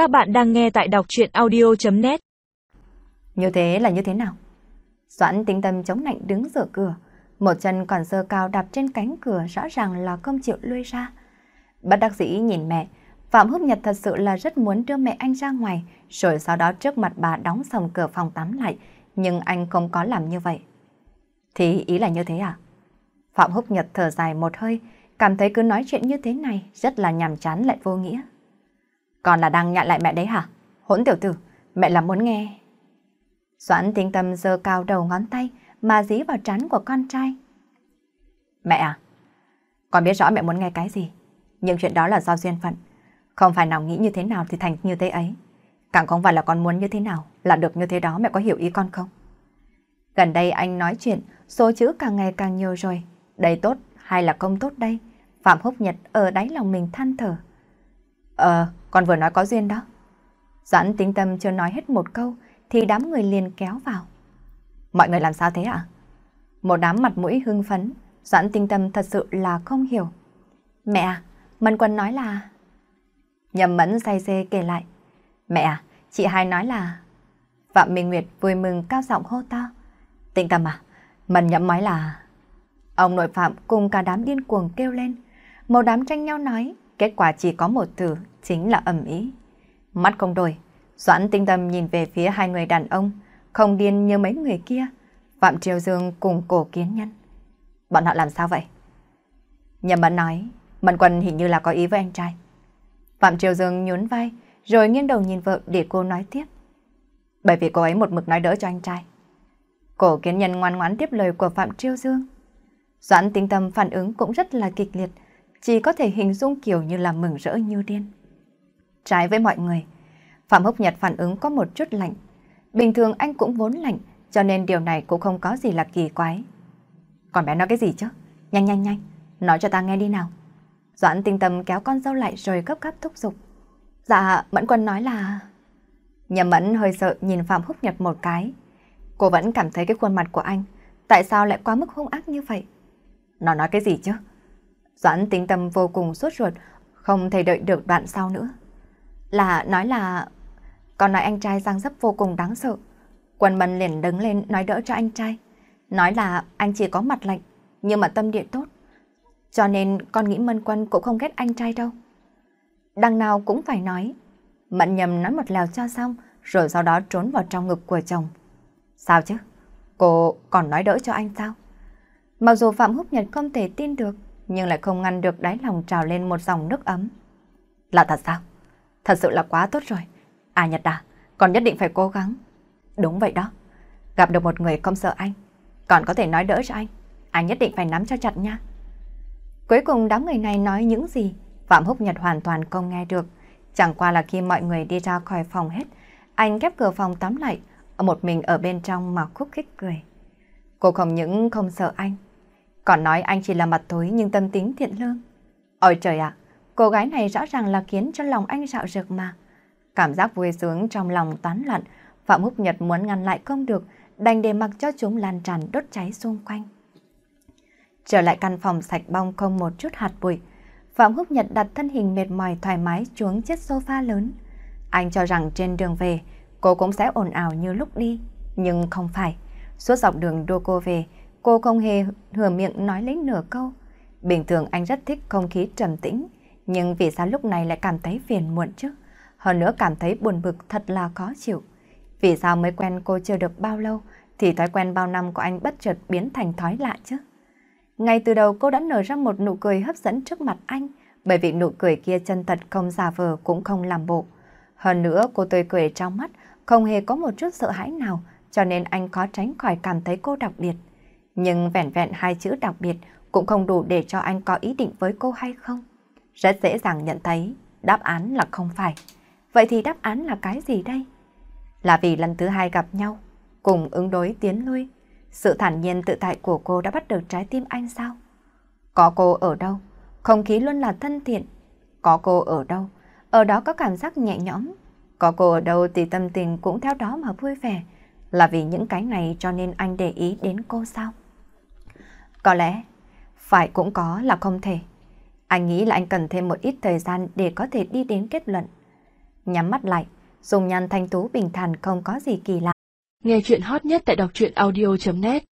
Các bạn đang nghe tại đọc chuyện audio.net Như thế là như thế nào? Doãn tinh tâm chống nạnh đứng giữa cửa, một chân còn sơ cao đạp trên cánh cửa rõ ràng là không chịu lui ra. Bất đắc dĩ nhìn mẹ, Phạm Húc Nhật thật sự là rất muốn đưa mẹ anh ra ngoài, rồi sau đó trước mặt bà đóng sầm cửa phòng tắm lại, nhưng anh không có làm như vậy. Thì ý là như thế à? Phạm Húc Nhật thở dài một hơi, cảm thấy cứ nói chuyện như thế này rất là nhàm chán lại vô nghĩa. Còn là đang nhại lại mẹ đấy hả? Hỗn tiểu tử, mẹ là muốn nghe. Doãn tính tâm giơ cao đầu ngón tay mà dí vào trán của con trai. Mẹ à, con biết rõ mẹ muốn nghe cái gì, nhưng chuyện đó là do duyên phận. Không phải nào nghĩ như thế nào thì thành như thế ấy. Càng không phải là con muốn như thế nào, là được như thế đó mẹ có hiểu ý con không? Gần đây anh nói chuyện, số chữ càng ngày càng nhiều rồi. Đây tốt hay là không tốt đây? Phạm Húc Nhật ở đáy lòng mình than thở. Ờ, con vừa nói có duyên đó. Doãn tính tâm chưa nói hết một câu, thì đám người liền kéo vào. Mọi người làm sao thế ạ? Một đám mặt mũi hưng phấn, Doãn tinh tâm thật sự là không hiểu. Mẹ à, Mân Quân nói là... Nhầm mẫn say xê kể lại. Mẹ à, chị hai nói là... Phạm Minh Nguyệt vui mừng cao giọng hô to. Tinh tâm à, Mân nhậm nói là... Ông nội Phạm cùng cả đám điên cuồng kêu lên. Một đám tranh nhau nói, kết quả chỉ có một từ, chính là ẩm ý. Mắt không đổi, Doãn tinh tâm nhìn về phía hai người đàn ông, không điên như mấy người kia, Phạm Triều Dương cùng cổ kiến nhân. Bọn họ làm sao vậy? Nhầm mẫn nói, Mận Quân hình như là có ý với anh trai. Phạm Triều Dương nhún vai, rồi nghiêng đầu nhìn vợ để cô nói tiếp. Bởi vì cô ấy một mực nói đỡ cho anh trai. Cổ kiến nhân ngoan ngoãn tiếp lời của Phạm Triều Dương. Doãn tinh tâm phản ứng cũng rất là kịch liệt, chỉ có thể hình dung kiểu như là mừng rỡ như điên. Trái với mọi người, Phạm Húc Nhật phản ứng có một chút lạnh. Bình thường anh cũng vốn lạnh, cho nên điều này cũng không có gì là kỳ quái. Còn bé nói cái gì chứ? Nhanh nhanh nhanh, nói cho ta nghe đi nào. Doãn tinh tâm kéo con dâu lại rồi gấp gáp thúc giục. Dạ, Mẫn Quân nói là... Nhầm Mẫn hơi sợ nhìn Phạm Húc Nhật một cái. Cô vẫn cảm thấy cái khuôn mặt của anh, tại sao lại quá mức hung ác như vậy? Nó nói cái gì chứ? Doãn tinh tâm vô cùng sốt ruột, không thể đợi được đoạn sau nữa. Là nói là còn nói anh trai răng dấp vô cùng đáng sợ. Quân mần liền đứng lên nói đỡ cho anh trai. Nói là anh chỉ có mặt lạnh, nhưng mà tâm địa tốt. Cho nên con nghĩ Mân Quân cũng không ghét anh trai đâu. Đằng nào cũng phải nói. Mận nhầm nói một lèo cho xong, rồi sau đó trốn vào trong ngực của chồng. Sao chứ? Cô còn nói đỡ cho anh sao? Mặc dù Phạm Húc Nhật không thể tin được, nhưng lại không ngăn được đáy lòng trào lên một dòng nước ấm. Là thật sao? Thật sự là quá tốt rồi. À Nhật à, còn nhất định phải cố gắng. Đúng vậy đó. Gặp được một người không sợ anh, còn có thể nói đỡ cho anh. Anh nhất định phải nắm cho chặt nha. Cuối cùng đám người này nói những gì, Phạm Húc Nhật hoàn toàn không nghe được. Chẳng qua là khi mọi người đi ra khỏi phòng hết, anh khép cửa phòng tắm lại, một mình ở bên trong mà khúc khích cười. Cô không những không sợ anh, còn nói anh chỉ là mặt tối nhưng tâm tính thiện lương. Ôi trời ạ, cô gái này rõ ràng là khiến cho lòng anh rạo rực mà. Cảm giác vui sướng trong lòng toán loạn, Phạm Húc Nhật muốn ngăn lại không được, đành để mặc cho chúng lan tràn đốt cháy xung quanh. Trở lại căn phòng sạch bong không một chút hạt bụi, Phạm Húc Nhật đặt thân hình mệt mỏi thoải mái xuống chiếc sofa lớn. Anh cho rằng trên đường về, cô cũng sẽ ồn ào như lúc đi, nhưng không phải. Suốt dọc đường đưa cô về, cô không hề hửa miệng nói lấy nửa câu. Bình thường anh rất thích không khí trầm tĩnh, nhưng vì sao lúc này lại cảm thấy phiền muộn chứ? hơn nữa cảm thấy buồn bực thật là khó chịu. Vì sao mới quen cô chưa được bao lâu, thì thói quen bao năm của anh bất chợt biến thành thói lạ chứ? Ngay từ đầu cô đã nở ra một nụ cười hấp dẫn trước mặt anh, bởi vì nụ cười kia chân thật không giả vờ cũng không làm bộ. Hơn nữa cô tươi cười trong mắt, không hề có một chút sợ hãi nào, cho nên anh khó tránh khỏi cảm thấy cô đặc biệt. Nhưng vẹn vẹn hai chữ đặc biệt cũng không đủ để cho anh có ý định với cô hay không. Rất dễ dàng nhận thấy, đáp án là không phải. Vậy thì đáp án là cái gì đây? Là vì lần thứ hai gặp nhau, cùng ứng đối tiến lui, sự thản nhiên tự tại của cô đã bắt được trái tim anh sao? Có cô ở đâu, không khí luôn là thân thiện. Có cô ở đâu, ở đó có cảm giác nhẹ nhõm. Có cô ở đâu thì tâm tình cũng theo đó mà vui vẻ. Là vì những cái này cho nên anh để ý đến cô sao? Có lẽ, phải cũng có là không thể. Anh nghĩ là anh cần thêm một ít thời gian để có thể đi đến kết luận. Nhắm mắt lại, dùng nhan thanh tú bình thản không có gì kỳ lạ. Nghe chuyện hot nhất tại đọc truyện audio.net